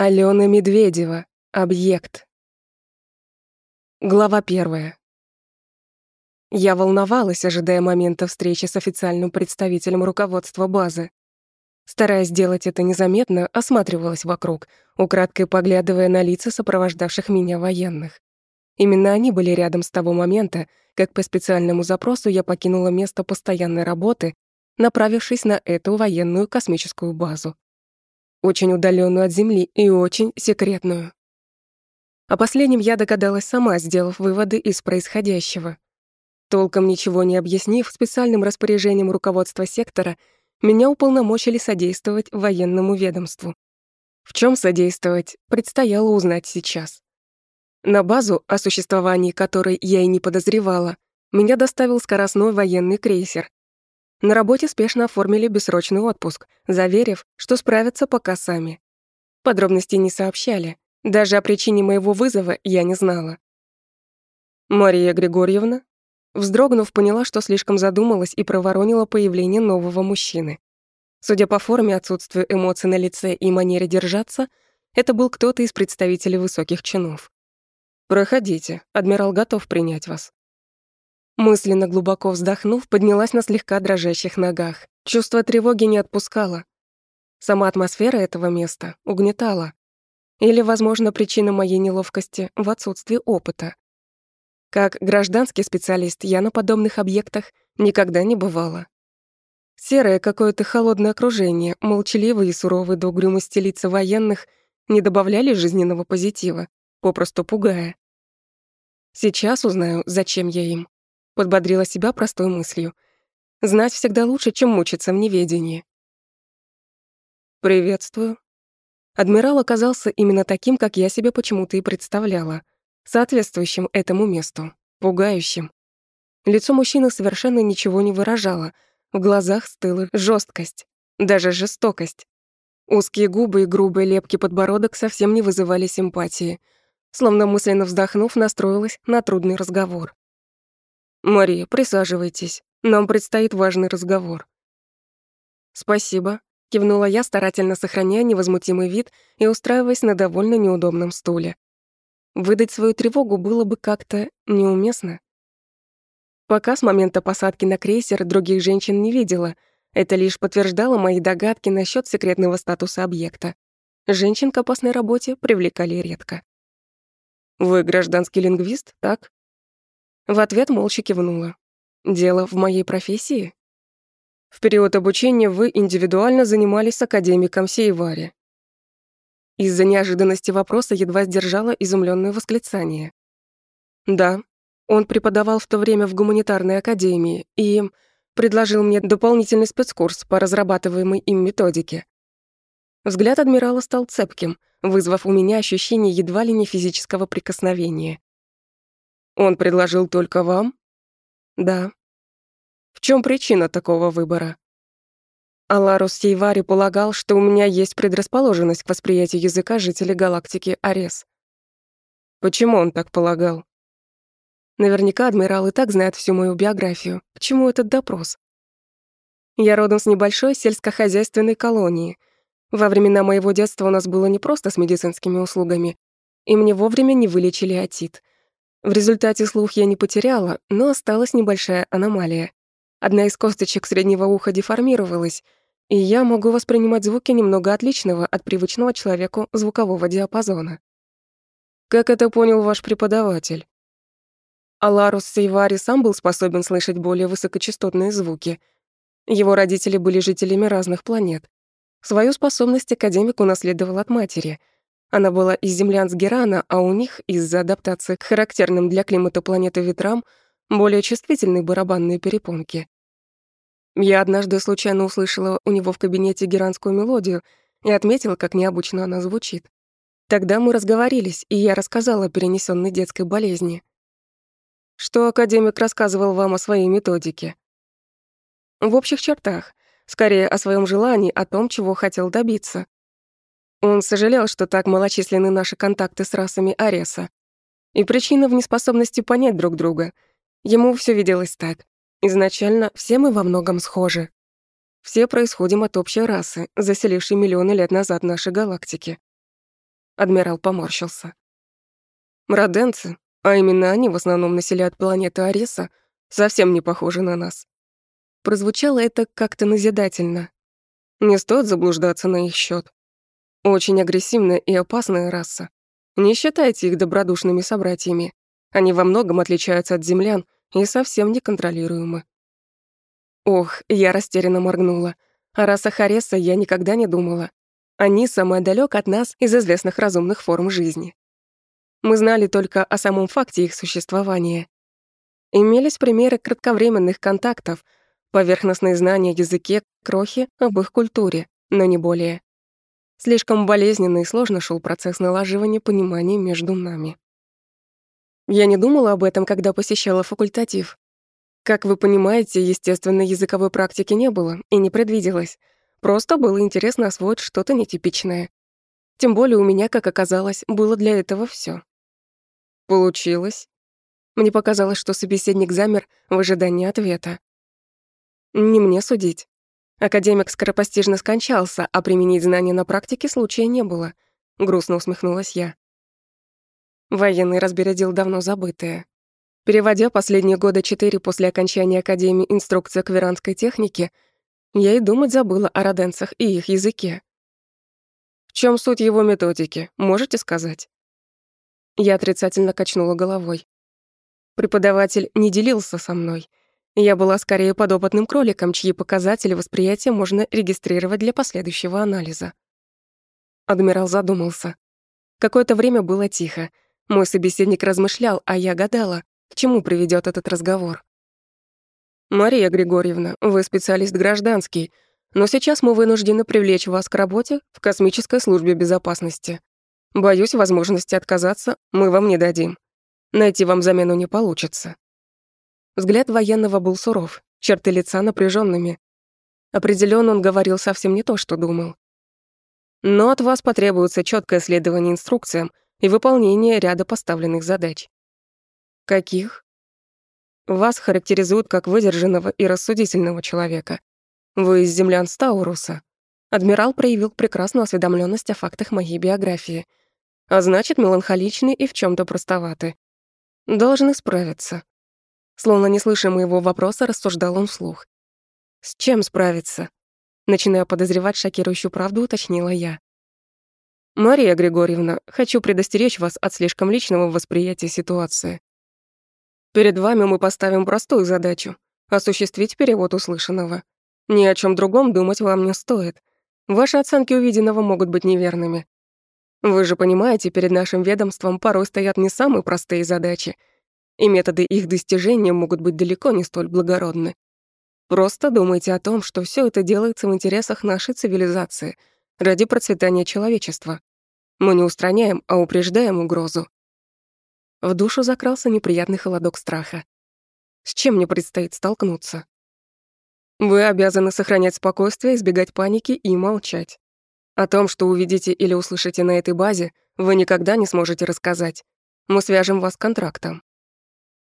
Алена Медведева. Объект. Глава первая. Я волновалась, ожидая момента встречи с официальным представителем руководства базы. Стараясь сделать это незаметно, осматривалась вокруг, украдкой поглядывая на лица сопровождавших меня военных. Именно они были рядом с того момента, как по специальному запросу я покинула место постоянной работы, направившись на эту военную космическую базу очень удаленную от Земли и очень секретную. О последнем я догадалась сама, сделав выводы из происходящего. Толком ничего не объяснив, специальным распоряжением руководства сектора меня уполномочили содействовать военному ведомству. В чем содействовать, предстояло узнать сейчас. На базу, о существовании которой я и не подозревала, меня доставил скоростной военный крейсер, на работе спешно оформили бессрочный отпуск, заверив, что справятся пока сами. Подробностей не сообщали. Даже о причине моего вызова я не знала. Мария Григорьевна, вздрогнув, поняла, что слишком задумалась и проворонила появление нового мужчины. Судя по форме, отсутствию эмоций на лице и манере держаться, это был кто-то из представителей высоких чинов. «Проходите, адмирал готов принять вас». Мысленно глубоко вздохнув, поднялась на слегка дрожащих ногах. Чувство тревоги не отпускало. Сама атмосфера этого места угнетала. Или, возможно, причина моей неловкости в отсутствии опыта. Как гражданский специалист я на подобных объектах никогда не бывала. Серое какое-то холодное окружение, молчаливые и суровые до угрюмости лица военных не добавляли жизненного позитива, попросту пугая. Сейчас узнаю, зачем я им подбодрила себя простой мыслью. Знать всегда лучше, чем мучиться в неведении. «Приветствую». Адмирал оказался именно таким, как я себе почему-то и представляла, соответствующим этому месту, пугающим. Лицо мужчины совершенно ничего не выражало, в глазах стыла жесткость, даже жестокость. Узкие губы и грубый лепкий подбородок совсем не вызывали симпатии, словно мысленно вздохнув, настроилась на трудный разговор. «Мария, присаживайтесь. Нам предстоит важный разговор». «Спасибо», — кивнула я, старательно сохраняя невозмутимый вид и устраиваясь на довольно неудобном стуле. Выдать свою тревогу было бы как-то неуместно. Пока с момента посадки на крейсер других женщин не видела, это лишь подтверждало мои догадки насчет секретного статуса объекта. Женщин к опасной работе привлекали редко. «Вы гражданский лингвист, так?» В ответ молча кивнула. «Дело в моей профессии?» В период обучения вы индивидуально занимались с академиком Сейвари. Из-за неожиданности вопроса едва сдержала изумленное восклицание. Да, он преподавал в то время в гуманитарной академии и предложил мне дополнительный спецкурс по разрабатываемой им методике. Взгляд адмирала стал цепким, вызвав у меня ощущение едва ли не физического прикосновения. Он предложил только вам? Да. В чем причина такого выбора? Аларус Сейвари полагал, что у меня есть предрасположенность к восприятию языка жителей галактики Арес. Почему он так полагал? Наверняка адмирал и так знает всю мою биографию. К чему этот допрос? Я родом с небольшой сельскохозяйственной колонии. Во времена моего детства у нас было не просто с медицинскими услугами, и мне вовремя не вылечили отит — в результате слух я не потеряла, но осталась небольшая аномалия. Одна из косточек среднего уха деформировалась, и я могу воспринимать звуки немного отличного от привычного человеку звукового диапазона. Как это понял ваш преподаватель? Аларус Сейвари сам был способен слышать более высокочастотные звуки. Его родители были жителями разных планет. Свою способность академик унаследовал от матери — она была из землян с Герана, а у них, из-за адаптации к характерным для климата планеты ветрам, более чувствительные барабанные перепонки. Я однажды случайно услышала у него в кабинете геранскую мелодию и отметила, как необычно она звучит. Тогда мы разговорились, и я рассказала о перенесенной детской болезни. Что академик рассказывал вам о своей методике? В общих чертах, скорее о своем желании, о том, чего хотел добиться. Он сожалел, что так малочисленны наши контакты с расами Ареса. И причина в неспособности понять друг друга. Ему все виделось так. Изначально все мы во многом схожи. Все происходим от общей расы, заселившей миллионы лет назад нашей галактики. Адмирал поморщился. Роденцы, а именно они в основном населяют планету Ареса, совсем не похожи на нас. Прозвучало это как-то назидательно. Не стоит заблуждаться на их счет. Очень агрессивная и опасная раса. Не считайте их добродушными собратьями. Они во многом отличаются от землян и совсем неконтролируемы. Ох, я растерянно моргнула. О расах Ареса я никогда не думала. Они самые далек от нас из известных разумных форм жизни. Мы знали только о самом факте их существования. Имелись примеры кратковременных контактов, поверхностные знания о языке, крохи об их культуре, но не более. Слишком болезненно и сложно шел процесс налаживания понимания между нами. Я не думала об этом, когда посещала факультатив. Как вы понимаете, естественно, языковой практики не было и не предвиделось. Просто было интересно освоить что-то нетипичное. Тем более у меня, как оказалось, было для этого все. Получилось. Мне показалось, что собеседник замер в ожидании ответа. Не мне судить. Академик скоропостижно скончался, а применить знания на практике случая не было. Грустно усмехнулась я. Военный разбередил давно забытое. Переводя последние года четыре после окончания Академии инструкция к веранской технике, я и думать забыла о роденцах и их языке. В чем суть его методики, можете сказать? Я отрицательно качнула головой. Преподаватель не делился со мной. Я была скорее подопытным кроликом, чьи показатели восприятия можно регистрировать для последующего анализа. Адмирал задумался. Какое-то время было тихо. Мой собеседник размышлял, а я гадала, к чему приведет этот разговор. «Мария Григорьевна, вы специалист гражданский, но сейчас мы вынуждены привлечь вас к работе в космической службе безопасности. Боюсь, возможности отказаться мы вам не дадим. Найти вам замену не получится. Взгляд военного был суров, черты лица напряженными. Определенно он говорил совсем не то, что думал. Но от вас потребуется четкое следование инструкциям и выполнение ряда поставленных задач. Каких? Вас характеризуют как выдержанного и рассудительного человека. Вы из землян Стауруса. Адмирал проявил прекрасную осведомленность о фактах моей биографии — а значит, меланхоличны и в чем то простоваты. Должны справиться. Словно не слыша моего вопроса, рассуждал он вслух. С чем справиться? Начиная подозревать шокирующую правду, уточнила я. «Мария Григорьевна, хочу предостеречь вас от слишком личного восприятия ситуации. Перед вами мы поставим простую задачу — осуществить перевод услышанного. Ни о чем другом думать вам не стоит. Ваши оценки увиденного могут быть неверными. Вы же понимаете, перед нашим ведомством порой стоят не самые простые задачи, и методы их достижения могут быть далеко не столь благородны. Просто думайте о том, что все это делается в интересах нашей цивилизации, ради процветания человечества. Мы не устраняем, а упреждаем угрозу. В душу закрался неприятный холодок страха. С чем мне предстоит столкнуться? Вы обязаны сохранять спокойствие, избегать паники и молчать. О том, что увидите или услышите на этой базе, вы никогда не сможете рассказать. Мы свяжем вас контрактом».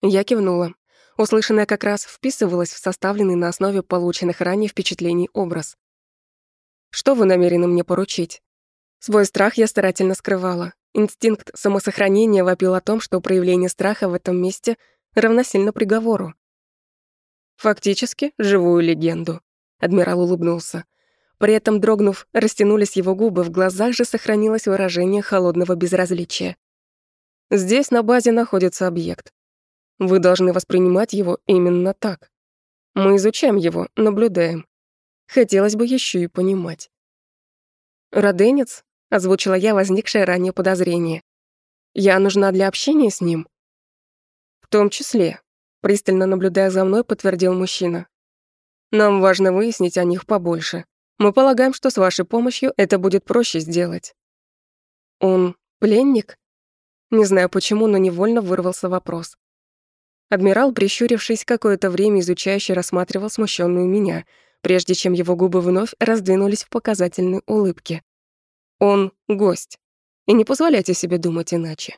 Я кивнула. Услышанное как раз вписывалось в составленный на основе полученных ранее впечатлений образ. «Что вы намерены мне поручить?» Свой страх я старательно скрывала. Инстинкт самосохранения вопил о том, что проявление страха в этом месте равносильно приговору. «Фактически, живую легенду», — адмирал улыбнулся. При этом, дрогнув, растянулись его губы, в глазах же сохранилось выражение холодного безразличия. Здесь на базе находится объект. Вы должны воспринимать его именно так. Мы изучаем его, наблюдаем. Хотелось бы еще и понимать. «Роденец?» — озвучила я возникшее ранее подозрение. «Я нужна для общения с ним?» «В том числе», — пристально наблюдая за мной, подтвердил мужчина. «Нам важно выяснить о них побольше. Мы полагаем, что с вашей помощью это будет проще сделать». «Он пленник?» Не знаю почему, но невольно вырвался вопрос. Адмирал, прищурившись, какое-то время изучающе рассматривал смущенную меня, прежде чем его губы вновь раздвинулись в показательной улыбке. «Он — гость, и не позволяйте себе думать иначе».